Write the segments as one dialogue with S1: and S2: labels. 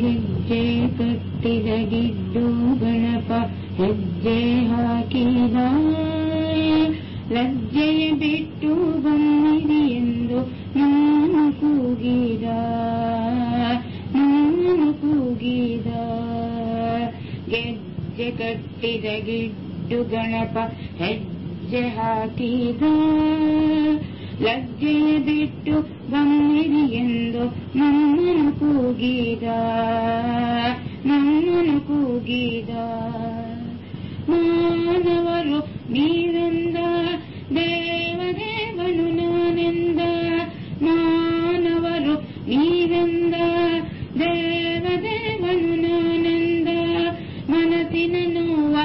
S1: ಗೆಜ್ಜೆ ಕಟ್ಟಿದ ಗಿಡ್ಡು ಗಣಪ ಹೆಜ್ಜೆ ಹಾಕಿದ ಲಜ್ಜೆಯ ಬಿಟ್ಟು ಬನ್ನಿರಿ ಎಂದು ನಾನು ಕೂಗಿದ ನಾನು ಕೂಗಿದ ಗೆಜ್ಜೆ ಕಟ್ಟಿದ ಗಣಪ ಹೆಜ್ಜೆ ಹಾಕಿದ ಲಜ್ಜೆಯ ಬಿಟ್ಟು ಬನ್ನಿರಿ ಎಂದು ನನ್ನನ್ನು ಕೂಗಿದ ಕೂಗಿದ. ಮಾನವರು ನೀವೆಂದ? ದೇವದೇವನು ನಾನೆಂದ? ಮಾನವರು ನೀವೆಂದ? ದೇವದೇವನು ನಾನೆಂದ? ಮನಸ್ಸಿನ ನೋವ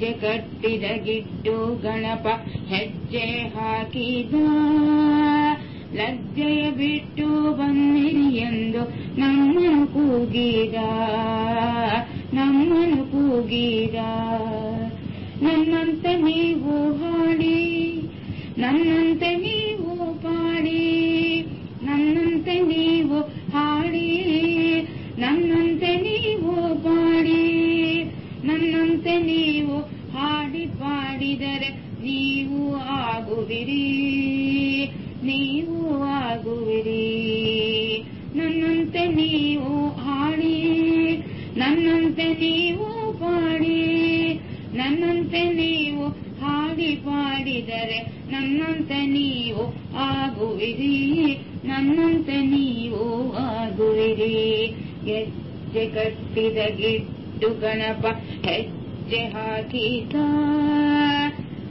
S1: ಗೆಜ್ಜೆ ಕಟ್ಟಿದ ಗಿಡ್ಡು ಗಣಪ ಹೆಜ್ಜೆ ಹಾಕಿದ. ಲಜ್ಜೆಯ ಬಿಟ್ಟು ಬನ್ನಿರಿ ಎಂದು ನಮ್ಮನ್ನು ಕೂಗಿದ. ನಮ್ಮನು ಕೂಗಿದ. ನಮ್ಮಂತ ನೀವು ನೀವು ಹಾಡಿ ಪಾಡಿದರೆ ನೀವು ಆಗುವಿರಿ. ನೀವು ಆಗುವಿರಿ. ನನ್ನಂತೆ ನೀವು ಹಾಡಿ, ನನ್ನಂತೆ ನೀವು ಪಾಡಿ, ನನ್ನಂತೆ ನೀವು ಹಾಡಿ ಪಾಡಿದರೆ ನನ್ನಂತೆ ನೀವು ಆಗುವಿರಿ. ನನ್ನಂತೆ ನೀವು ಆಗುವಿರಿ. ಹೆಜ್ಜೆ ಕಟ್ಟಿದ ಗಿಡ್ಡು ಗಣಪ ಹೆಜ್ಜೆ ಹಾಕಿದ.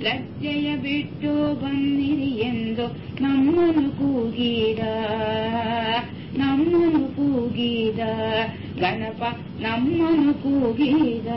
S1: ಲಜ್ಜೆಯ ಬಿಟ್ಟು ಬನ್ನಿರಿ ಎಂದು ನಮ್ಮನು ಕೂಗಿದ. ನಮ್ಮನು ಕೂಗಿದ. ಗಣಪ ನಮ್ಮನು ಕೂಗಿದ.